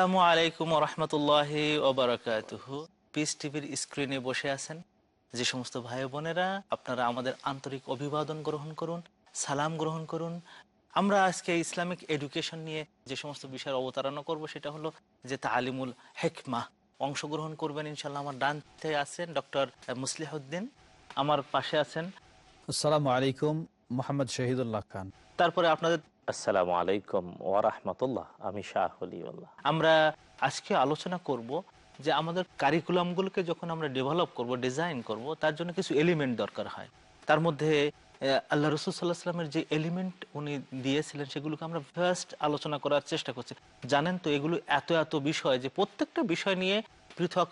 আসসালামু আলাইকুম রহমতুল্লাহ ওবরাকাতুহ। পিস টিভির স্ক্রিনে বসে আছেন যে সমস্ত ভাই বোনেরা আপনারা আমাদের আন্তরিক অভিবাদন গ্রহণ করুন সালাম গ্রহণ করুন। আমরা আজকে ইসলামিক এডুকেশন নিয়ে যে সমস্ত বিষয়ের অবতারণা করব সেটা হলো যে তালিমুল হেকমা অংশগ্রহণ করবেন ইনশাল্লাহ আমার ডানতে আছেন ডক্টর মুসলিহউদ্দিন আমার পাশে আছেন আসসালামু আলাইকুম মোহাম্মদ শহীদুল্লাহ খান। তারপরে আপনাদের আসসালামু আলাইকুম ওয়ারহমতুল্লাহ আমি শাহ অলিউল্লাহ। আমরা আজকে আলোচনা করব যে আমাদের কারিকুলামগুলোকে যখন আমরা ডেভেলপ করব ডিজাইন করব, তার জন্য কিছু এলিমেন্ট দরকার হয়। তার মধ্যে আল্লাহ রসুল সাল্লাহ সাল্লামের যে এলিমেন্ট উনি দিয়েছিলেন, সেগুলোকে আমরা ফার্স্ট আলোচনা করার চেষ্টা করছি। জানেন তো এগুলো এত এত বিষয় যে প্রত্যেকটা বিষয় নিয়ে পৃথক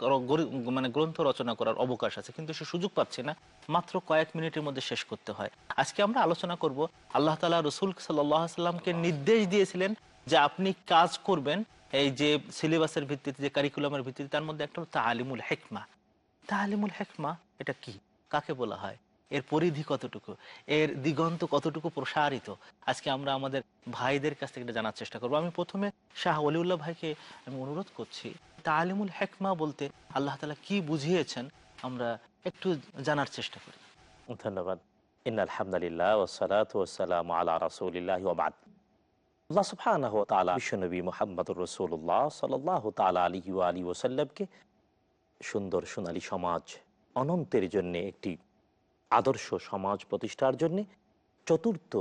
মানে গ্রন্থ রচনা করার অবকাশ আছে, কিন্তু সে সুযোগ পাচ্ছে না। মাত্র কয়েক মিনিটের মধ্যে শেষ করতে হয়। আজকে আমরা আলোচনা করব আল্লাহ তালা রসুল সাল্লাহ সাল্লামকে নির্দেশ দিয়েছিলেন যে আপনি কাজ করবেন। এই যে সিলেবাসের ভিত্তিতে, যে কারিকুলামের ভিত্তিতে, তার মধ্যে একটা হলো তালিমুল হেকমা। তালিমুল হেকমা, এটা কি? কাকে বলা হয়? এর পরিধি কতটুকু? এর দিগন্ত কতটুকু প্রসারিত? আজকে আমরা আমাদের ভাইদের কাছ থেকে জানার চেষ্টা করব। আমি প্রথমে শাহ অলিউল্লাহ ভাইকে আমি অনুরোধ করছি তালিমুল হেকমা বলতে আল্লাহ তালা কি বুঝিয়েছেন, আমরা একটু জানার চেষ্টা করি। ধন্যবাদ। আলা সুন্দর সোনালী সমাজ, অনন্তের জন্য, একটি আদর্শ সমাজ প্রতিষ্ঠার জন্য চতুর্থ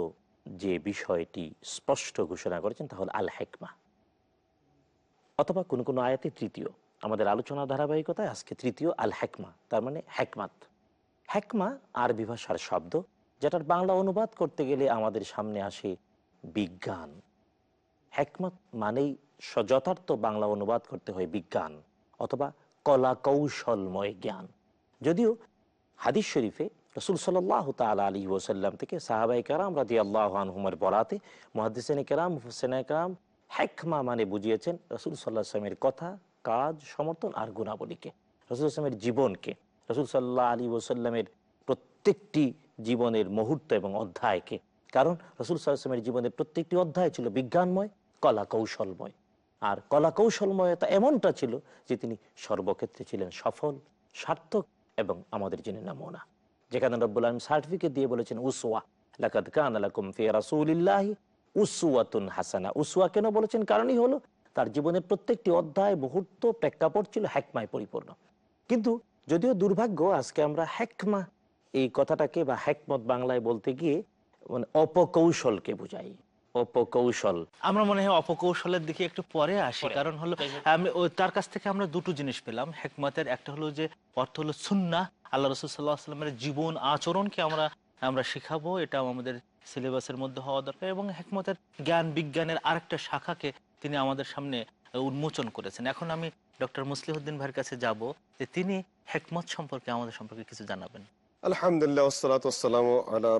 যে বিষয়টি স্পষ্ট ঘোষণা করেছেন তা হল আল হেকমা। অথবা কোনো কোনো আয়াতে তৃতীয়। আমাদের আলোচনা ধারাবাহিকতায় আজকে তৃতীয় আল হেকমা তার মানে হেকমাত। হেকমা আরবি ভাষার শব্দ, যেটার বাংলা অনুবাদ করতে গেলে আমাদের সামনে আসে বিজ্ঞান। হেকমত মানেই যথার্থ বাংলা অনুবাদ করতে হয় বিজ্ঞান, অথবা কলা কৌশলময় জ্ঞান। যদিও হাদিস শরীফে রসুল সাল্লাহ তাল আলী ওসাল্লাম থেকে সাহাবাই কারাম রাজি আল্লাহ আনহুমের বরাতে মহাদিসেন কেরাম হুসেন কেরাম হেকমা মানে বুঝিয়েছেন রসুল সাল্লাহ আসলামের কথা, কাজ, সমর্থন আর গুণাবলীকে। রসুল আসলামের জীবনকে, রসুল সাল্লাহ আলী ওসাল্লামের প্রত্যেকটি জীবনের মুহূর্ত এবং অধ্যায়কে। কারণ রসুল সাল্লামের জীবনের প্রত্যেকটি অধ্যায় ছিল বিজ্ঞানময় কলা কৌশলময় আর কলা কৌশলময়তা এমনটা ছিল যে তিনি সর্বক্ষেত্রে ছিলেন সফল, সার্থক এবং আমাদের জন্য নমুনা। যেখানে রব্বুল আলম সার্টিফিকেট দিয়ে বলেছেন, উসওয়া, লাকাদ কান আলাকুম উসওয়াতুন হাসানা। উসওয়া কেন বলেছেন? কারণই হলো তার জীবনের প্রত্যেকটি অধ্যায় মুহূর্ত প্রেক্ষাপট ছিল হ্যাকমায় পরিপূর্ণ। কিন্তু যদিও দুর্ভাগ্য আজকে আমরা হ্যাকমা এই কথাটাকে বা হ্যাকমত বাংলায় বলতে গিয়ে মানে অপকৌশলকে বুঝাই। অপকৌশল। আমরা মনে হয় অপকৌশলের দিকে একটু পরে আসি। কারণ হলো আমি তার কাছ থেকে আমরা দুটো জিনিস পেলাম। হেকমতের একটা হলো যে অর্থ হলো সুন্না আল্লাহ রসুল সাল্লাহ আসলামের জীবন আচরণকে আমরা আমরা শিখাবো। এটা আমাদের সিলেবাসের মধ্যে হওয়া দরকার এবং হেকমতের জ্ঞান, বিজ্ঞানের আরেকটা শাখাকে তিনি আমাদের সামনে উন্মোচন করেছেন। এখন আমি ডক্টর মুসলিহদ্দিন ভাইয়ের কাছে যাব যে তিনি হেকমত সম্পর্কে আমাদের সম্পর্কে কিছু জানাবেন। আলহামদুলিল্লাহ ওসালাত ওসালাম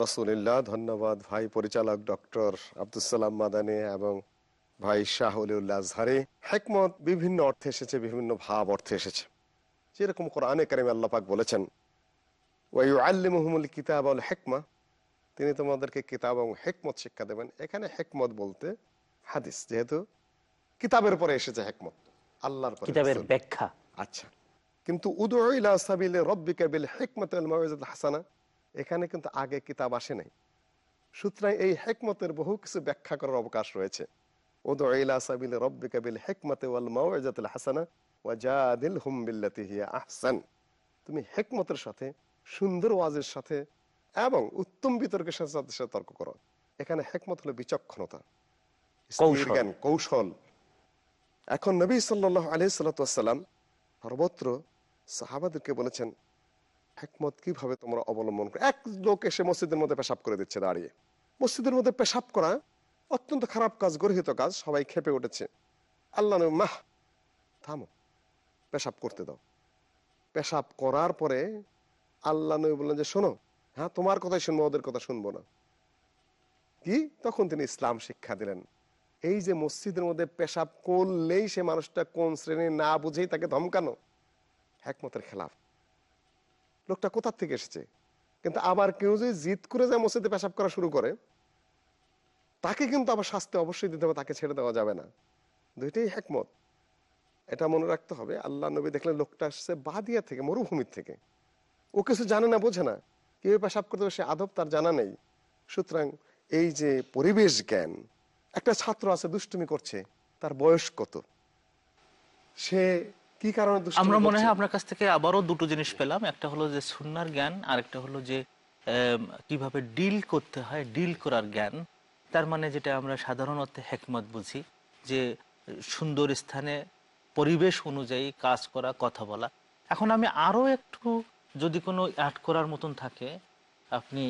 রসুলিল্লাহ। ধন্যবাদ ভাই পরিচালক ডক্টর আব্দুল সালাম মাদানি এবং ভাই শাহুল্লাহ আজহারি। হেকমত বিভিন্ন অর্থে এসেছে, বিভিন্ন ভাব অর্থে এসেছে। যেরকম কোরআনে কারিম আল্লাপাক বলেছেন ওয়াই আল্লিমুল কিতাব আল হেকমা তিনি তোমাদেরকে কিতাব এবং হেকমত শিক্ষা দেবেন। এখানে হেকমত বলতে হাদিস যেহেতু কিতাবের পরে এসেছে হেকমত আল্লাহর কিতাবের ব্যাখ্যা। আচ্ছা। কিন্তু হাসানা। এখানে কিন্তু আগে কিতাব আসে নাই। সুতরাং এই হেকমতের বহু কিছু ব্যাখ্যা করার অবকাশ রয়েছে। হাসানা তুমি হেকমতের সাথে সুন্দর ওয়াজের সাথে এবং উত্তম বিতর্কের সাথে তাদের সাথে তর্ক করো। এখানে হেকমত হলো বিচক্ষণতা। কৌশল। জ্ঞান কৌশল। এখন নবী সাল্লাহ আলহি সাল্লাম সর্বত্র সাহাবাদেরকে বলেছেন হেকমত কীভাবে তোমরা অবলম্বন করো এক লোক এসে মসজিদের মধ্যে পেশাব করে দিচ্ছে দাঁড়িয়ে। মসজিদের মধ্যে পেশাব করা অত্যন্ত খারাপ কাজ গর্হিত কাজ সবাই খেপে উঠেছে। আল্লাহ মাহ থামো পেশাব করতে দাও। পেশাব করার পরে আল্লাহ নবী বললেন যে শোনো হ্যাঁ তোমার কথাই শুনব, ওদের কথা শুনব না। কি? তখন তিনি ইসলাম শিক্ষা দিলেন। এই যে মসজিদের মধ্যে পেশাব করলেই সে মানুষটা কোন শ্রেণি না বুঝেই তাকে ধমকানো, একমতের খেলাফ। লোকটা কোথার থেকে এসেছে? কিন্তু আবার কেউ যদি জিদ করে যায় মসজিদে পেশাব করা শুরু করে, তাকে কিন্তু আবার শাস্তি অবশ্যই দিতে হবে, তাকে ছেড়ে দেওয়া যাবে না। দুইটাই একমত। এটা মনে রাখতে হবে, আল্লাহ নবী দেখলেন লোকটা আসছে বাদিয়া থেকে, মরুভূমির থেকে। ও কিছু জানে না, বোঝে না। কীভাবে পেশাব করতে হবে সে আদব তার জানা নেই। সুতরাং এই যে পরিবেশ জ্ঞান একটা ছাত্র আছে দুষ্টুমি করছে তার বয়স কত? সে কি কারণে আমরা মনে হয় আপনার কাছ থেকে আবারও দুটো জিনিস পেলাম একটা হলো যে সুন্নার জ্ঞান আর একটা হলো যে কীভাবে ডিল করতে হয় ডিল করার জ্ঞান। তার মানে যেটা আমরা সাধারণত হেকমত বুঝি যে সুন্দর স্থানে পরিবেশ অনুযায়ী কাজ করা কথা বলা। এখন আমি আরও একটু যদি কোনো অ্যাড করার মতন থাকে, আপনি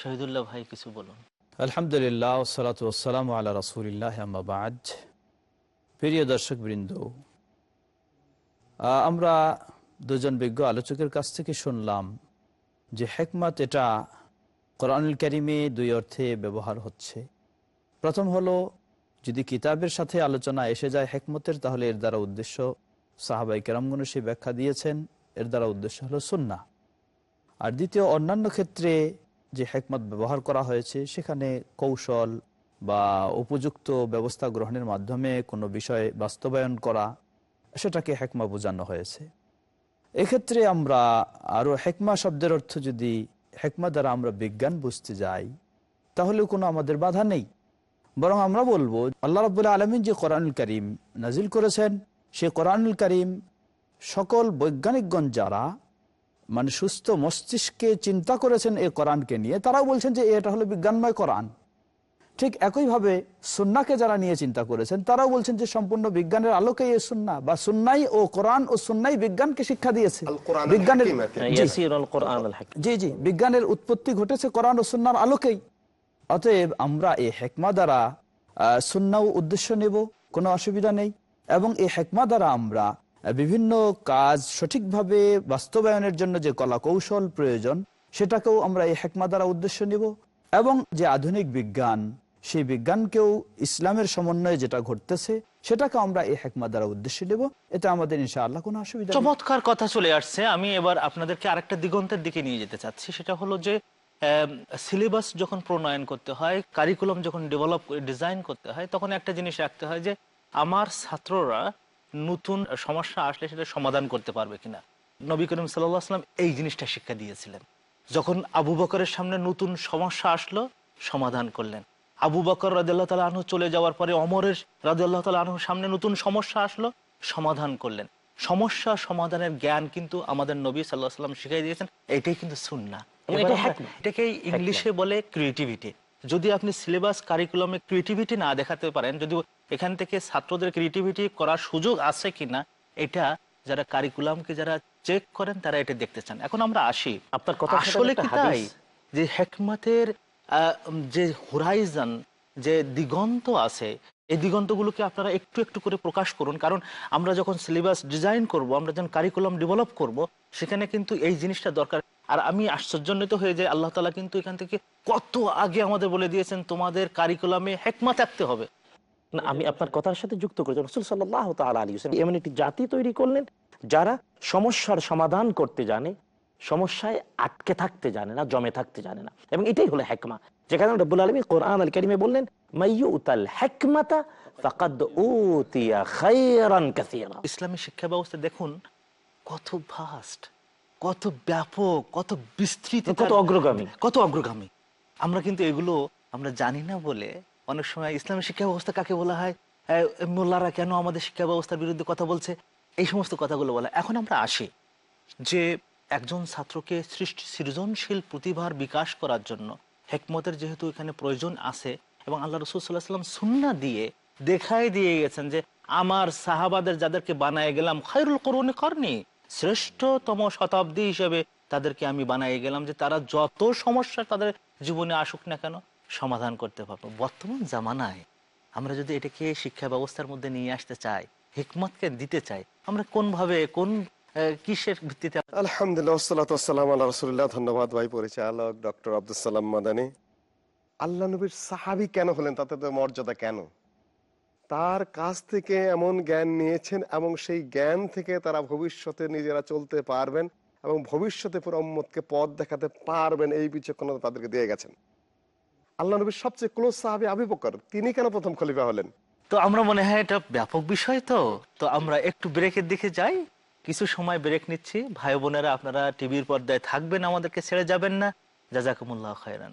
শহীদুল্লাহ ভাই কিছু বলুন। আলহামদুলিল্লাহ সালাত ওসালাম আল্লাহ রসুলিল্লাহ আহমাবাদ প্রিয় দর্শক বৃন্দ আমরা দুজন বিজ্ঞ আলোচকের কাছ থেকে শুনলাম যে হেকমত এটা কোরআনুল করিমে দুই অর্থে ব্যবহার হচ্ছে। প্রথম হলো, যদি কিতাবের সাথে আলোচনা এসে যায় হেকমতের, তাহলে এর দ্বারা উদ্দেশ্য সাহাবাই কেরামগুন সে ব্যাখ্যা দিয়েছেন। এর দ্বারা উদ্দেশ্য হলো সুন্না আর দ্বিতীয়, অন্যান্য ক্ষেত্রে যে হেকমত ব্যবহার করা হয়েছে, সেখানে কৌশল বা উপযুক্ত ব্যবস্থা গ্রহণের মাধ্যমে কোনো বিষয় বাস্তবায়ন করা, সেটাকে হেকমা বোঝানো হয়েছে। এক্ষেত্রে আমরা আরও হেকমা শব্দের অর্থ যদি হেকমা দ্বারা আমরা বিজ্ঞান বুঝতে যাই, তাহলেও কোনো আমাদের বাধা নেই। বরং আমরা বলব, আল্লাহ রবুল্লাহ আলমিন যে কোরআনুল করিম নাজিল করেছেন, সে কোরআনুল করিম সকল বৈজ্ঞানিকগণ যারা মানে সুস্থ মস্তিষ্কে চিন্তা করেছেন এই কোরআনকে নিয়ে তারাও বলছেন যে এটা হলো বিজ্ঞানময় কোরআন। ঠিক একইভাবে সুন্নাকে যারা নিয়ে চিন্তা করেছেন তারাও বলছেন যে সম্পূর্ণ বিজ্ঞানের আলোকে এই সুন্না বা সুন্নাই ও কোরআন ও সুন্নাই বিজ্ঞানকে শিক্ষা দিয়েছে। বিজ্ঞানের। জি, জি জি। বিজ্ঞানের উৎপত্তি ঘটেছে কোরআন ও সুন্নার আলোকেই। অতএব আমরা এই হেকমা দ্বারা আহ, সুন্নাও উদ্দেশ্য নেব কোনো অসুবিধা নেই। এবং এই হেকমা দ্বারা আমরা বিভিন্ন কাজ সঠিকভাবে বাস্তবায়নের জন্য যে কলা কৌশল প্রয়োজন, সেটাকেও আমরা এই হেকমা দ্বারা উদ্দেশ্য নেব এবং যে আধুনিক বিজ্ঞান, সেই বিজ্ঞানকেও ইসলামের সমন্বয়ে যেটা ঘটতেছে সেটাকে আমরা এই হেকমা দ্বারা উদ্দেশ্য নেব। এতে আমাদের ইনশাআল্লাহ কোনো অসুবিধা চমৎকার কথা চলে আসছে। আমি এবার আপনাদেরকে আরেকটা দিগন্তের দিকে নিয়ে যেতে চাচ্ছি। সেটা হলো যে সিলেবাস যখন প্রণয়ন করতে হয়, কারিকুলাম যখন ডেভেলপ, ডিজাইন করতে হয়, তখন একটা জিনিস রাখতে হয় যে, আমার ছাত্ররা নতুন সমস্যা আসলে সেটা সমাধান করতে পারবে কিনা। নবী করিম সাল্লাহ আসলাম এই জিনিসটা শিক্ষা দিয়েছিলেন। যখন আবু বকরের সামনে নতুন সমস্যা আসলো সমাধান করলেন। আবু বকর রাজিয়াল্লাহ তালা আনহু চলে যাওয়ার পরে অমরের রাজিয়াল্লাহ তালা আনহুর সামনে নতুন সমস্যা আসলো সমাধান করলেন। সমস্যা সমাধানের জ্ঞান কিন্তু আমাদের নবী সাল্লাহ সাল্লাম শিখাই দিয়েছেন এটাই কিন্তু সুন্না। এটাকে ইংলিশে বলে ক্রিয়েটিভিটি যদি আপনি সিলেবাস কারিকুলামে ক্রিয়েটিভিটি না দেখাতে পারেন যদি এখান থেকে ছাত্রদের ক্রিয়েটিভিটি করার সুযোগ আছে কিনা এটা যারা কারিকুলামকে যারা চেক করেন তারা এটা দেখতে চান। এখন আমরা আসি। আপনার কথা আসলে কি তাই? যে হেকমতের যে হোরাইজন যে দিগন্ত আছে এই দিগন্তগুলোকে আপনারা একটু একটু করে প্রকাশ করুন। কারণ আমরা যখন সিলেবাস ডিজাইন করব আমরা যখন কারিকুলাম ডেভেলপ করব সেখানে কিন্তু এই জিনিসটা দরকার। আর আমি আশ্চর্যান্বিত হয়ে যাই আল্লাহ তালা কিন্তু এখান থেকে কত আগে আমাদের বলে দিয়েছেন তোমাদের কারিকুলামে হেকমা থাকতে হবে। না আমি আপনার কথার সাথে যুক্ত করেছি। রসুল সাল্লাহ আলী হোসেন এমন একটি জাতি তৈরি করলেন যারা সমস্যার সমাধান করতে জানে সমস্যায় আটকে থাকতে জানে না জমে থাকতে জানে না। এবং এটাই হলো হেকমা। যেখানে রব্বুল আলমী কোরআন আল কারিমে বললেন মাইয়ুতাল হেকমাতা ইসলামী শিক্ষা ব্যবস্থা দেখুন কত ভাস্ট কত ব্যাপক কত বিস্তৃত কত অগ্রগামী। কত অগ্রগামী। আমরা কিন্তু এগুলো আমরা জানি না বলে অনেক সময় ইসলামী শিক্ষা ব্যবস্থা কাকে বলা হয়? মোল্লারা কেন আমাদের শিক্ষা ব্যবস্থার বিরুদ্ধে কথা বলছে? এই সমস্ত কথাগুলো বলা। এখন আমরা আসি যে একজন ছাত্রকে সৃষ্টি সৃজনশীল প্রতিভার বিকাশ করার জন্য হেকমতের যেহেতু এখানে প্রয়োজন আছে এবং আল্লাহ রসুল সাল্লাহ সাল্লাম সুন্না দিয়ে দেখাই দিয়ে গেছেন যে আমার সাহাবাদের যাদেরকে বানায় গেলাম খায়রুল করুনি করনি। শ্রেষ্ঠতম শতাব্দী হিসেবে তাদেরকে আমি বানাই গেলাম যে তারা যত সমস্যা তাদের জীবনে আসুক না কেন সমাধান করতে পারব। বর্তমান জামানায় আমরা যদি এটাকে শিক্ষা ব্যবস্থার মধ্যে নিয়ে আসতে চাই, হিকমতকে দিতে চাই, আমরা কোনভাবে, কোন কিসের ভিত্তিতে আলহামদুলিল্লাহ ধন্যবাদ ভাই পরিচালক ডক্টর আব্দুল সালাম মাদানী। আল্লাহ নবীর সাহাবি কেন হলেন, তাতে তো মর্যাদা কেন? তার কাছ থেকে এমন জ্ঞান নিয়েছেন এবং সেই জ্ঞান থেকে তারা ভবিষ্যতে নিজেরা চলতে পারবেন এবং ভবিষ্যতে পুরো পথ দেখাতে পারবেন এই বিচক্ষণতা তাদেরকে দিয়ে গেছেন। আল্লাহ নবীর সবচেয়ে ক্লোজ সাহাবি আবি বকর, তিনি কেন প্রথম খলিফা হলেন? তো আমরা মনে হয় এটা ব্যাপক বিষয় তো। তো আমরা একটু ব্রেকের দিকে যাই। কিছু সময় ব্রেক নিচ্ছি। ভাই বোনেরা, আপনারা টিভির পর্দায় থাকবেন, আমাদেরকে ছেড়ে যাবেন না। জাজাকুমুল্লাহ খায়রান।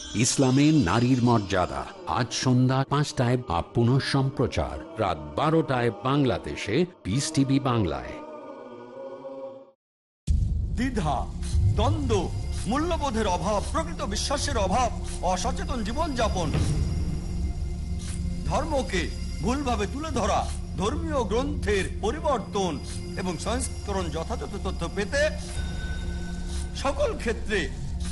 ইসলামে নারীর মর্যাদা। আজ সন্ধ্যা পাঁচটায় বা পুনঃ সম্প্রচার। রাত বারোটায় বাংলাদেশে। পিস টিভি বাংলায়। দ্বিধা, দ্বন্দ্ব, মূল্যবোধের অভাব, প্রকৃত বিশ্বাসের অভাব, অসচেতন জীবনযাপন। ধর্মকে ভুলভাবে তুলে ধরা, ধর্মীয় গ্রন্থের পরিবর্তন এবং সংস্করণ যথাযথ তথ্য পেতে সকল ক্ষেত্রে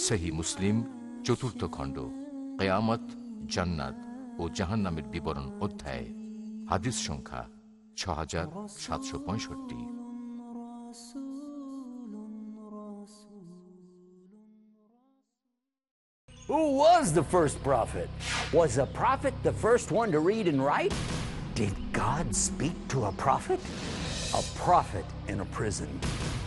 সেহি মুসলিম চতুর্থ খণ্ড কেয়ামত জান্নাত ও জাহান্নামের বিবরণ অধ্যায় হাদিস সংখ্যা ছ হাজার সাতশো পঁয়ষট্টি Who was the first prophet? Was a prophet the first one to read and write? Did God speak to a prophet? A prophet in a prison.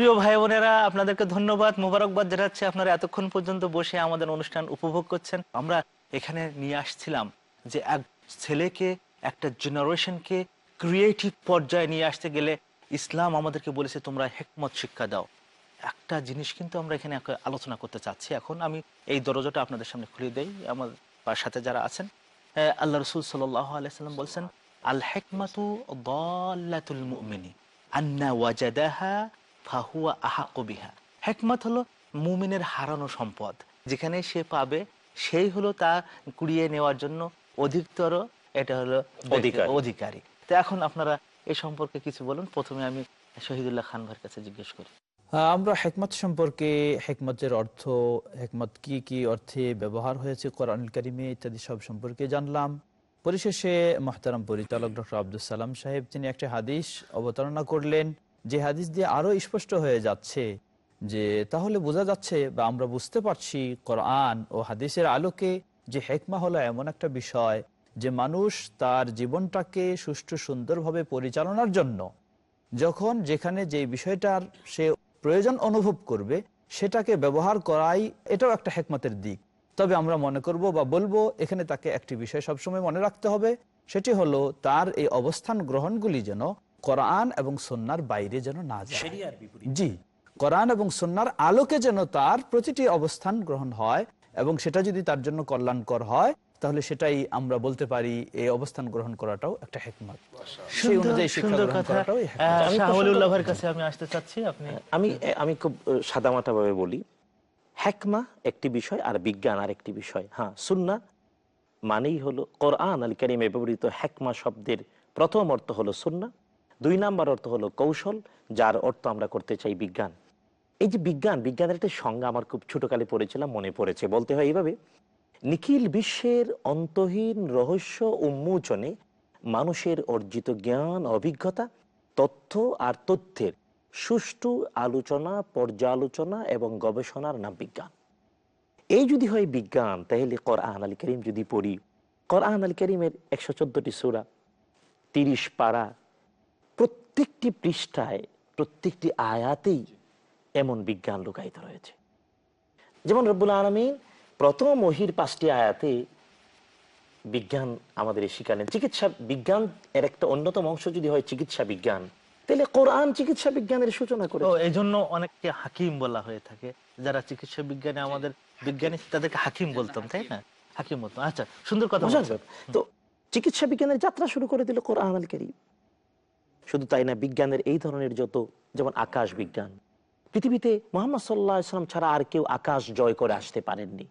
প্রিয় ভাই বোনেরা, আপনাদেরকে ধন্যবাদ, মোবারকবাদ জানাচ্ছি। আপনারা এতক্ষণ পর্যন্ত বসে আমাদের অনুষ্ঠান উপভোগ করছেন। আমরা এখানে নিয়ে আসছিলাম যে এক ছেলেকে, একটা জেনারেশনকে ক্রিয়েটিভ পর্যায়ে নিয়ে আসতে গেলে ইসলাম আমাদেরকে বলেছে, তোমরা হেকমত শিক্ষা দাও। একটা জিনিস কিন্তু আমরা এখানে আলোচনা করতে চাচ্ছি। এখন আমি এই দরজাটা আপনাদের সামনে খুলে দেই। আমার সাথে যারা আছেন আল্লাহ রসুল সাল্লাহ আলাইসাল্লাম বলছেন, আল হেকমাতু দল্লাতুল মুমিনী আন্না ওয়াজাদাহা ফাহুয়া আহাক্কু বিহা। হেকমত হলো মুমিনের হারানো সম্পদ। যেখানে সে পাবে সেই হলো তা কুড়িয়ে নেওয়ার জন্য অধিকতর এটা হলো অধিকারী। অধিকারী। তো এখন আপনারা এই সম্পর্কে কিছু বলুন। প্রথমে আমি শহীদুল্লাহ খান ভাইয়ের কাছে জিজ্ঞেস করি। আমরা হেকমত সম্পর্কে হেকমতের অর্থ হেকমত কি কি অর্থে ব্যবহার হয়েছে কোরআন কারিমে ইত্যাদি সব সম্পর্কে জানলাম। পরিশেষে মহতারাম পরিচালক ডক্টর আব্দুল সালাম সাহেব তিনি একটা হাদিস অবতারণা করলেন যে হাদিস দিয়ে আরও স্পষ্ট হয়ে যাচ্ছে যে, তাহলে বোঝা যাচ্ছে বা আমরা বুঝতে পারছি কোরআন ও হাদিসের আলোকে যে হেকমা হলো এমন একটা বিষয় যে মানুষ তার জীবনটাকে সুষ্ঠু সুন্দরভাবে পরিচালনার জন্য যখন যেখানে যে বিষয়টার সে প্রয়োজন অনুভব করবে, সেটাকে ব্যবহার করাই এটাও একটা হেকমতের দিক। তবে আমরা মনে করব বা বলব, এখানে তাকে একটি বিষয় সবসময় মনে রাখতে হবে, সেটি হলো তার এই অবস্থান গ্রহণগুলি যেন কোরআন এবং সন্ন্যার বাইরে যেন না যায়। জি কোরআন এবং সন্ন্যার আলোকে যেন তার প্রতিটি অবস্থান গ্রহণ হয় এবং সেটা যদি তার জন্য কল্যাণকর হয় তাহলে সেটাই আমরা বলতে পারি এই অবস্থান গ্রহণ করাটাও একটা হেকমত। সেই অনুযায়ী আমি কাছে আসতে চাচ্ছি আপনি আমি আমি খুব সাদামাটা ভাবে বলি। হ্যাকমা একটি বিষয় আর বিজ্ঞান আর একটি বিষয়। হ্যাঁ সুন্না মানেই হলো কোরআন আল করিমে ব্যবহৃত হ্যাকমা শব্দের প্রথম অর্থ হলো সুন্না। দুই নাম্বার অর্থ হলো কৌশল, যার অর্থ আমরা করতে চাই বিজ্ঞান। এই যে বিজ্ঞান, বিজ্ঞানের একটা সংজ্ঞা আমার খুব ছোটকালে পড়েছিলাম, মনে পড়েছে, বলতে হয় এইভাবে নিখিল বিশ্বের অন্তহীন রহস্য উন্মোচনে মানুষের অর্জিত জ্ঞান, অভিজ্ঞতা, তথ্য আর তথ্যের সুষ্ঠু আলোচনা, পর্যালোচনা এবং গবেষণার নাম বিজ্ঞান। এই যদি হয় বিজ্ঞান, তাহলে কোরআন আল করিম যদি পড়ি, কোরআন আল করিমের একশো চোদ্দটি সুরা, তিরিশ পারা প্রত্যেকটি পৃষ্ঠায় প্রত্যেকটি আয়াতেই এমন বিজ্ঞান লুকায়িত রয়েছে। যেমন রব্বুল আলমী প্রথম মহির পাঁচটি আয়াতে বিজ্ঞান আমাদের শিখালেন চিকিৎসা বিজ্ঞান এর একটা অন্যতম অংশ যদি হয় চিকিৎসা বিজ্ঞান তাহলে কোরআন চিকিৎসা বিজ্ঞানের সূচনা করে এই জন্য অনেককে হাকিম বলা হয়ে থাকে। যারা চিকিৎসা বিজ্ঞানে আমাদের বিজ্ঞানী তাদেরকে হাকিম বলতাম তাই না? হাকিম বলতাম। আচ্ছা সুন্দর কথা তো চিকিৎসা বিজ্ঞানের যাত্রা শুরু করে দিল কোরআন আল করিম। শুধু তাই না, বিজ্ঞানের এই ধরনের যত, যেমন আকাশ বিজ্ঞান, পৃথিবীতে মোহাম্মদ সাল্লাহ ইসলাম ছাড়া আর কেউ আকাশ জয় করে আসতে পারেননি।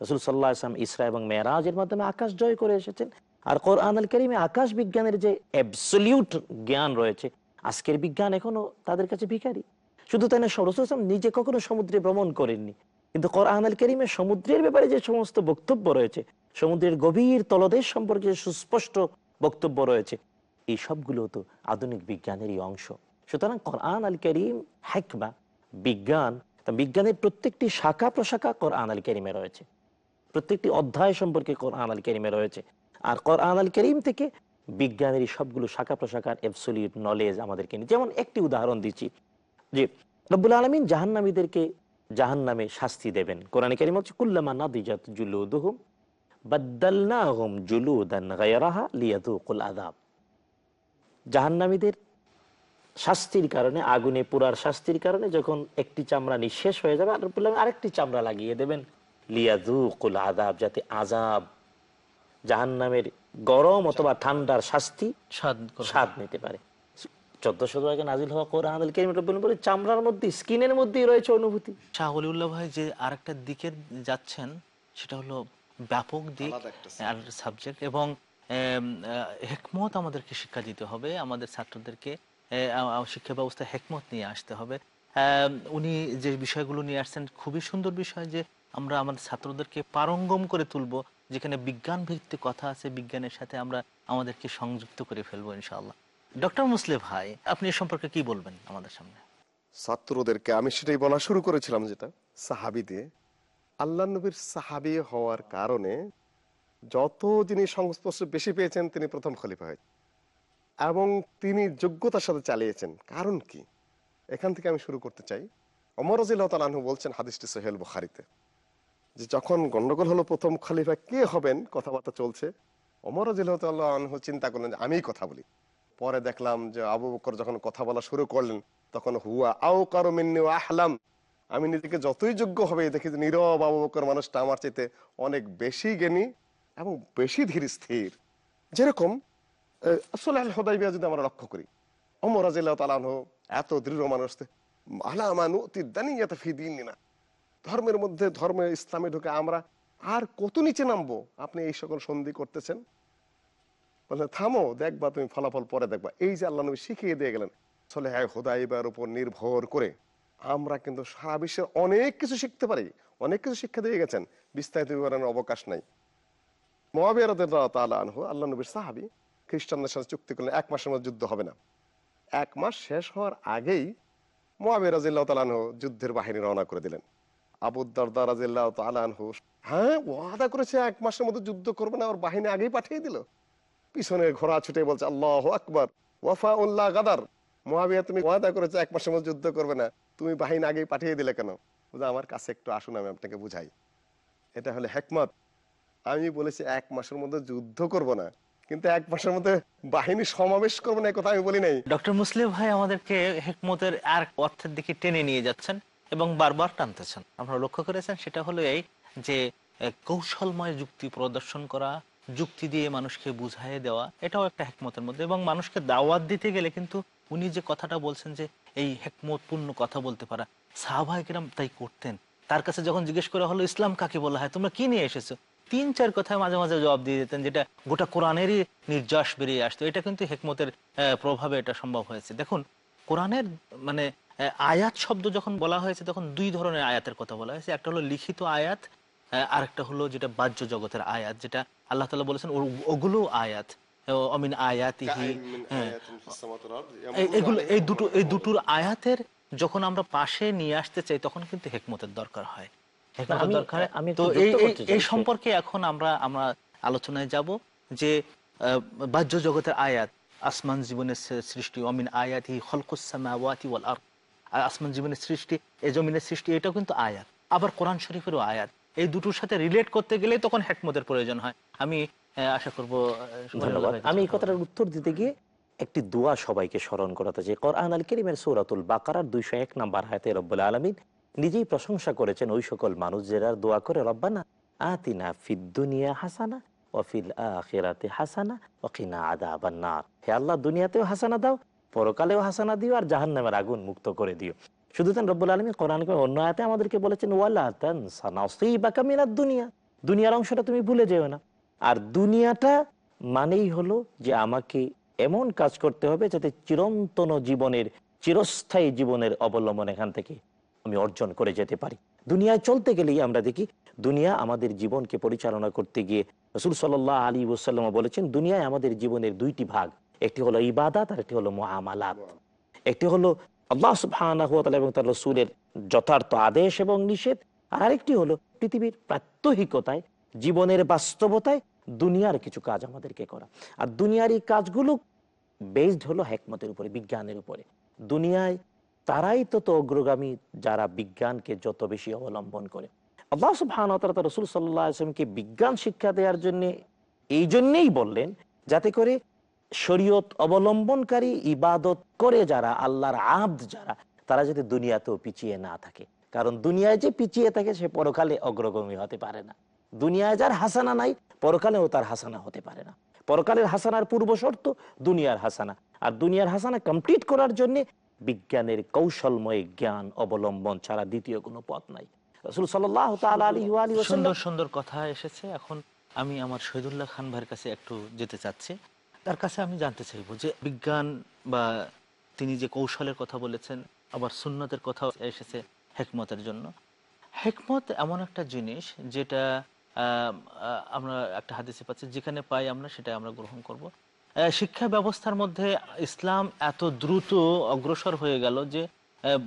রসুল সাল্লাহ ইসলাম ইসরা এবং মেয়েরাজের মাধ্যমে আকাশ জয় করে এসেছেন। আর কোরআন আল করিমে আকাশ বিজ্ঞানের যে অ্যাবসলিউট জ্ঞান রয়েছে, আজকের বিজ্ঞান এখনও তাদের কাছে ভিখারি। শুধু তাই না রসুল ইসলাম নিজে কখনো সমুদ্রে ভ্রমণ করেননি। কিন্তু কোরআন আল করিমে সমুদ্রের ব্যাপারে যে সমস্ত বক্তব্য রয়েছে, সমুদ্রের গভীর তলদেশ সম্পর্কে সুস্পষ্ট বক্তব্য রয়েছে এই সবগুলো তো আধুনিক বিজ্ঞানেরই অংশ। সুতরাং কোরআন আল করিম হ্যাকমা বিজ্ঞান বিজ্ঞানের প্রত্যেকটি শাখা প্রশাখা কোরআন আল করিমে রয়েছে। প্রত্যেকটি অধ্যায় সম্পর্কে কোরআন আল করিমে রয়েছে। আর কোরআন আল করিম থেকে বিজ্ঞানের সবগুলো শাখা প্রশাখার অ্যাবসলিউট নলেজ আমাদেরকে নিয়ে যেমন একটি উদাহরণ দিচ্ছি যে, রব্বুল আলমিন জাহান্নামীদেরকে জাহান্নামে শাস্তি দেবেন। কোরআন করিম হচ্ছে কুল্লামা নাদিজাত জুলুদুহুম, বাদ্দালনাহুম জুলুদান গায়রাহা লিয়াদুকুল আযাব। জাহান্নামীদের শাস্তির কারণে আগুনে পুরার শাস্তির কারণে যখন একটি চামড়া নিঃশেষ হয়ে যাবে আরেকটি চামড়া লাগিয়ে দেবেন। লিয়াদুকুল আযাব যাতে আজাব জাহান্নামের গরম অথবা ঠান্ডার শাস্তি স্বাদ স্বাদ নিতে পারে। আগে নাজিল হওয়া কোরআন বলে চামড়ার মধ্যে স্কিনের মধ্যেই রয়েছে অনুভূতি। শাহ ওলিউল্লাহ ভাই যে আরেকটা দিকে যাচ্ছেন সেটা হলো ব্যাপক দিক আর সাবজেক্ট এবং হেকমত আমাদেরকে শিক্ষা দিতে হবে, আমাদের ছাত্রদেরকে শিক্ষা ব্যবস্থায় হেকমত নিয়ে আসতে হবে। উনি যে বিষয়গুলো নিয়ে আসছেন খুবই সুন্দর বিষয় যে আমরা আমাদের ছাত্রদেরকে পারঙ্গম করে তুলবো, যেখানে বিজ্ঞান ভিত্তিক কথা আছে, বিজ্ঞানের সাথে আমরা আমাদেরকে সংযুক্ত করে ফেলব ইনশাআল্লাহ। ডক্টর মুসলে ভাই, আপনি এ সম্পর্কে কি বলবেন আমাদের সামনে? ছাত্রদেরকে আমি সেটাই বলা শুরু করেছিলাম যেটা সাহাবি দিয়ে আল্লাহ নবীর সাহাবি হওয়ার কারণে যত যিনি সংস্পর্শ বেশি পেয়েছেন, তিনি প্রথম খলিফা হয়েছেন। এবং তিনি যোগ্যতার সাথে চালিয়েছেন। কারণ কি? এখান থেকে আমি শুরু করতে চাই। অমর রাজিল্লাহু বলছেন হাদিসটি সোহেল বুখারিতে, যে যখন গন্ডগোল হলো প্রথম খলিফা কে হবেন, কথাবার্তা চলছে। অমর রাজিল্লাহু চিন্তা করলেন যে আমিই কথা বলি। পরে দেখলাম যে আবু বকর যখন কথা বলা শুরু করলেন, তখন হুয়া আও কারও মিন্নি আহলাম। আমি নিজেকে যতই যোগ্য হবে, দেখি যে নীরব আবু বকর মানুষটা আমার চাইতে অনেক বেশি জ্ঞানী। এবং বেশি ধীর স্থির। যেরকম হদাইবিয়া যদি আমরা লক্ষ্য করি অমর তালাহ এত দৃঢ় মানুষ দিনিনা। ধর্মের মধ্যে, ধর্মে, ইসলামে ঢুকে আমরা আর কত নিচে নামবো? আপনি এই সকল সন্ধি করতেছেন। বললেন, থামো, দেখবা তুমি ফলাফল পরে দেখবা। এই যে আল্লাহ নবী শিখিয়ে দিয়ে গেলেন আসলে হ্যাঁ হুদাইবার উপর নির্ভর করে। আমরা কিন্তু সারা বিশ্বের অনেক কিছু শিখতে পারি, অনেক কিছু শিক্ষা দিয়ে গেছেন। বিস্তারিত বিবরণের অবকাশ নাই। আল্লাহ নবীর খ্রিস্টানদের সাথে চুক্তি এক মাসের যুদ্ধ হবে না। এক মাস শেষ হওয়ার আগেই যুদ্ধের বাহিনী রওনা করে দিলেন। আবুদ্দারদার রাজিল্লাহ হ্যাঁ ওয়াদা করেছে এক মাসের মধ্যে যুদ্ধ করবে না ওর বাহিনী আগেই পাঠিয়ে দিল। পিছনে ঘোড়া ছুটে বলছে আল্লাহ আকবর ওয়াফা উল্লাহ গাদার মহাবিয়া তুমি ওয়াদা করেছে এক মাসের মধ্যে যুদ্ধ করবে না তুমি বাহিনী আগেই পাঠিয়ে দিলে কেন? বলছে, আমার কাছে একটু আসুন আমি আপনাকে বুঝাই। এটা হলে হেকমত। আমি বলেছি এক মাসের মধ্যে যুদ্ধ করব না। কিন্তু এক মাসের মধ্যে বাহিনী সমাবেশ করব না কথা আমি বলি নাই। ডক্টর মুসলিম ভাই আমাদেরকে হেকমতের আর অর্থের দিকে টেনে নিয়ে যাচ্ছেন এবং বারবার টানতেছেন। আপনারা লক্ষ্য করেছেন, সেটা হলো এই যে কৌশলময় যুক্তি প্রদর্শন করা, যুক্তি দিয়ে মানুষকে বুঝাই দেওয়া, এটাও একটা হেকমতের মধ্যে। এবং মানুষকে দাওয়াত দিতে গেলে কিন্তু উনি যে কথাটা বলছেন যে, এই হেকমতপূর্ণ কথা বলতে পারা। সাহাবাহিকেরাম তাই করতেন। তার কাছে যখন জিজ্ঞেস করা হলো, ইসলাম কাকে বলা হয়? তোমরা কি নিয়ে এসেছ? তিন চার কথায় মাঝে মাঝে জবাব দিয়ে দিতেন যেটা গোটা কোরআনেরই নির্যাস বেরিয়ে আসতো। এটা কিন্তু হেকমতের প্রভাবে এটা সম্ভব হয়েছে। দেখুন কোরআনের মানে আয়াত শব্দ যখন বলা হয়েছে তখন দুই ধরনের আয়াতের কথা বলা হয়েছে। একটা হলো লিখিত আয়াত আরেকটা হলো যেটা বাহ্য জগতের আয়াত যেটা আল্লাহ তালা বলেছেন ওগুলো আয়াত অমিন আয়াতিহি। হ্যাঁ। এগুলো এই দুটো এই দুটোর আয়াতের যখন আমরা পাশে নিয়ে আসতে চাই তখন কিন্তু হেকমতের দরকার হয়। আমি- তো এই। সম্পর্কে এখন আমরা আমরা আলোচনায় যাব যে বাহ্য জগতের আয়াত আসমান জীবনের সৃষ্টি অমিন আয়াতি খলকুসামাওয়াতি ওয়াল আর আসমান জীবনের সৃষ্টি এ জমিনের সৃষ্টি এটাও কিন্তু আয়াত। আবার কোরআন শরীফেরও আয়াত। এই দুটোর সাথে রিলেট করতে গেলে তখন হেকমতের প্রয়োজন হয়। আমি আশা করব ধন্যবাদ। আমি এই কথাটার উত্তর দিতে গিয়ে একটি দোয়া সবাইকে স্মরণ করাতে চাই। কোরআন আল করিমের সৌরাতুল বাকারার দুইশো এক নাম্বার হাতে রব্বুল আলমিন নিজেই প্রশংসা করেছেন ওই সকল মানুষ যারা দোয়া করে, রব্বানা আতিনা ফিদ দুনিয়া হাসানা ওফিল আখিরাতে হাসানা ওকিনা আদা আবান্নার হে আল্লাহ, দুনিয়াতেও হাসানা দাও, পরকালেও হাসানা দিও আর জাহান্নামের আগুন মুক্ত করে দিও। শুধু তেন রব্বুল আলমী কোরআন অন্য আয়াতে আমাদেরকে বলেছেন, ওয়ালা তানসা নাসিবাকা মিনাদ দুনিয়া। দুনিয়ার অংশটা তুমি ভুলে যেও না। আর দুনিয়াটা মানেই হলো যে আমাকে এমন কাজ করতে হবে যাতে চিরন্তন জীবনের, চিরস্থায়ী জীবনের অবলম্বন এখান থেকে আমি অর্জন করে যেতে পারি। দুনিয়ায় চলতে গেলেই আমরা দেখি, দুনিয়া আমাদের জীবনকে পরিচালনা করতে গিয়ে রসুল সাল্লাহ আলী ওসাল্লাম বলেছেন, দুনিয়ায় আমাদের জীবনের দুইটি ভাগ, একটি হলো ইবাদাত আর একটি হলো মহামালাত একটি হলো আল্লাহ ওয়া এবং তার রসুলের যথার্থ আদেশ এবং নিষেধ, আর আরেকটি হলো পৃথিবীর প্রাত্যহিকতায়, জীবনের বাস্তবতায় দুনিয়ার কিছু কাজ আমাদেরকে করা। আর দুনিয়ার এই কাজগুলো বেসড হলো হেকমতের উপরে, বিজ্ঞানের উপরে। দুনিয়ায় তারাই তত অগ্রগামী যারা বিজ্ঞানকে যত বেশি অবলম্বন করে। আল্লাহ সুবহান রসুল সাল্লাহ আসলামকে বিজ্ঞান শিক্ষা দেওয়ার জন্য এই জন্যেই বললেন, যাতে করে শরীয়ত অবলম্বনকারী ইবাদত করে যারা, আল্লাহর আব্দ যারা, তারা যাতে দুনিয়াতেও পিছিয়ে না থাকে। কারণ দুনিয়ায় যে পিছিয়ে থাকে সে পরকালে অগ্রগামী হতে পারে না। দুনিয়ায় যার হাসানা নাই, পরকালেও তার হাসানা হতে পারে না। পরকালের হাসানার পূর্ব শর্ত দুনিয়ার হাসানা। আর দুনিয়ার হাসানা কমপ্লিট করার জন্য বিজ্ঞানের কৌশলময় জ্ঞান অবলম্বন ছাড়া দ্বিতীয় কোনো পথ নাই। রসুল সাল্লাহ সুন্দর সুন্দর কথা এসেছে। এখন আমি আমার শহীদুল্লাহ খান ভাইয়ের কাছে একটু যেতে চাচ্ছি। তার কাছে আমি জানতে চাইব যে বিজ্ঞান বা তিনি যে কৌশলের কথা বলেছেন, আবার সুন্নতের কথা এসেছে হেকমতের জন্য। হেকমত এমন একটা জিনিস যেটা আমরা একটা হাদিসে পাচ্ছি, যেখানে পাই আমরা সেটা আমরা গ্রহণ করব। শিক্ষা ব্যবস্থার মধ্যে ইসলাম এত দ্রুত অগ্রসর হয়ে গেল যে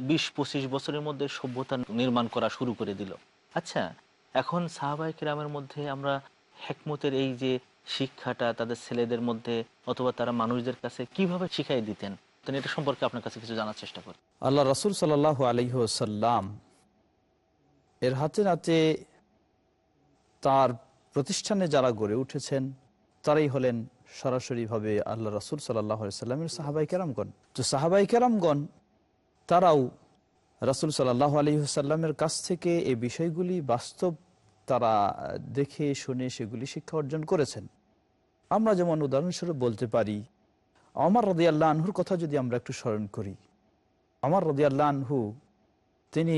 বিশ পঁচিশ বছরের মধ্যে সভ্যতা নির্মাণ করা শুরু করে দিল। আচ্ছা এখন সাহাবাই কিরামের মধ্যে আমরা হেকমতের এই যে শিক্ষাটা তাদের ছেলেদের মধ্যে অথবা তারা মানুষদের কাছে কীভাবে শিখাই দিতেন? এটা সম্পর্কে আপনার কাছে কিছু জানার চেষ্টা করি। আল্লাহ রসুল সাল্লাহ আলহ্লাম এর হাতে নাতে তার প্রতিষ্ঠানে যারা গড়ে উঠেছেন, তারাই হলেন সরাসরিভাবে আল্লাহ রসুল সাল্লামের সাহাবাই কেরামগণ তো সাহাবাই কেরামগণ, তারাও রসুল সাল্লাহ আলহিহাল্লামের কাছ থেকে এই বিষয়গুলি বাস্তব তারা দেখে, শুনে সেগুলি শিক্ষা অর্জন করেছেন। আমরা যেমন উদাহরণস্বরূপ বলতে পারি আমার রদি আল্লাহ আনহুর কথা যদি আমরা একটু স্মরণ করি আমার রদি আল্লাহ আনহু, তিনি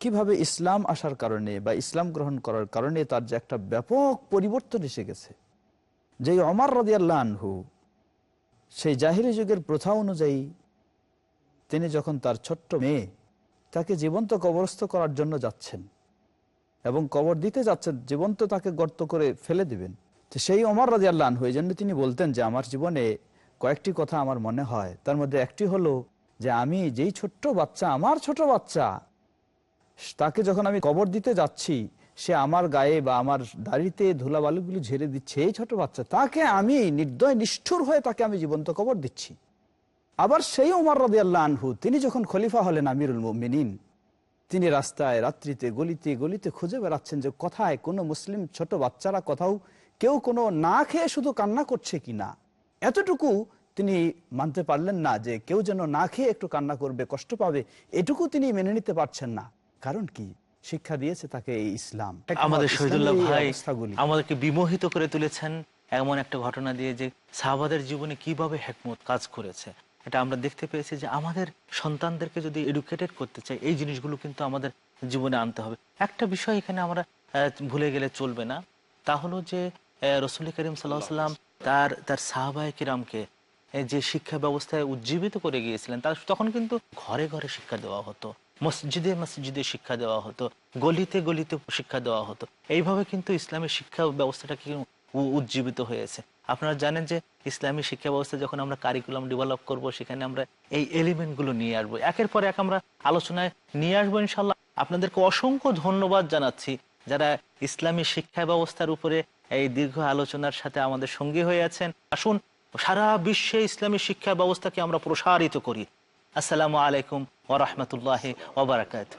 কীভাবে ইসলাম আসার কারণে বা ইসলাম গ্রহণ করার কারণে তার যে একটা ব্যাপক পরিবর্তন এসে গেছে। যে অমর আনহু, সেই জাহিরি যুগের প্রথা অনুযায়ী তিনি যখন তার ছোট্ট মেয়ে তাকে জীবন্ত কবরস্থ করার জন্য যাচ্ছেন এবং কবর দিতে যাচ্ছেন, জীবন্ত তাকে গর্ত করে ফেলে দিবেন, তো সেই অমর রাজি আল্লাহ আনহু এই জন্য তিনি বলতেন যে, আমার জীবনে কয়েকটি কথা আমার মনে হয়। তার মধ্যে একটি হলো যে, আমি যেই ছোট্ট বাচ্চা, আমার ছোট বাচ্চা, তাকে যখন আমি কবর দিতে যাচ্ছি সে আমার গায়ে বা আমার দাড়িতে ধুলাবালুগুলি ঝেড়ে দিচ্ছে। এই ছোট বাচ্চা, তাকে আমি নির্দয়, নিষ্ঠুর হয়ে তাকে আমি জীবন্ত কবর দিচ্ছি। আবার সেই উমর রদি আল্লাহ আনহু, তিনি যখন খলিফা হলেন আমিরুল মিনিন তিনি রাস্তায়, রাত্রিতে, গলিতে গলিতে খুঁজে বেড়াচ্ছেন যে কোথায় কোনো মুসলিম ছোট বাচ্চারা কোথাও কেউ কোনো না খেয়ে শুধু কান্না করছে কি না। এতটুকু তিনি মানতে পারলেন না যে কেউ যেন না খেয়ে একটু কান্না করবে, কষ্ট পাবে, এটুকু তিনি মেনে নিতে পারছেন না। কারণ কি? শিক্ষা দিয়েছে তাকে এই ইসলাম। আমাদের শহীদুল্লাহ ভাই আমাদেরকে বিমোহিত করে তুলেছেন এমন একটা ঘটনা দিয়ে যে সাহাবাদের জীবনে কীভাবে হেকমত কাজ করেছে। এটা আমরা দেখতে পেয়েছি যে আমাদের সন্তানদেরকে যদি এডুকেটেড করতে চাই এই জিনিসগুলো কিন্তু আমাদের জীবনে আনতে হবে। একটা বিষয় এখানে আমরা ভুলে গেলে চলবে না। তা হলো যে রসুল করিম সাল্লাহ সাল্লাম তার তার সাহাবায় কিরামকে যে শিক্ষা ব্যবস্থায় উজ্জীবিত করে গিয়েছিলেন তার তখন কিন্তু ঘরে ঘরে শিক্ষা দেওয়া হতো। মসজিদে মসজিদে শিক্ষা দেওয়া হতো, গলিতে গলিতে শিক্ষা দেওয়া হতো। এইভাবে কিন্তু ইসলামের শিক্ষা ব্যবস্থাটা কি উ- উজ্জীবিত হয়েছে। আপনারা জানেন যে ইসলামী শিক্ষা ব্যবস্থা যখন আমরা কারিকুলাম ডেভেলপ করব, সেখানে আমরা এই এলিমেন্টগুলো নিয়ে আসব। একের পর এক আমরা আলোচনায় নিয়ে আসব ইনশাল্লাহ আপনাদেরকে অসংখ্য ধন্যবাদ জানাচ্ছি যারা ইসলামী শিক্ষা ব্যবস্থার উপরে এই দীর্ঘ আলোচনার সাথে আমাদের সঙ্গী হয়ে আছেন। আসুন, সারা বিশ্বে ইসলামী শিক্ষা ব্যবস্থাকে আমরা প্রসারিত করি। আসসালামু আলাইকুম ورحمة الله وبركاته.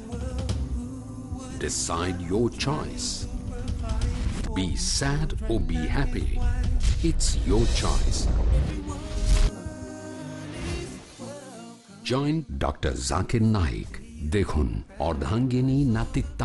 Decide your choice. Be sad or be happy. It's your choice. Joint doctor Zakir Naik দেখুন অর্ধাঙ্গিনী নাতিত্বাঙ্গ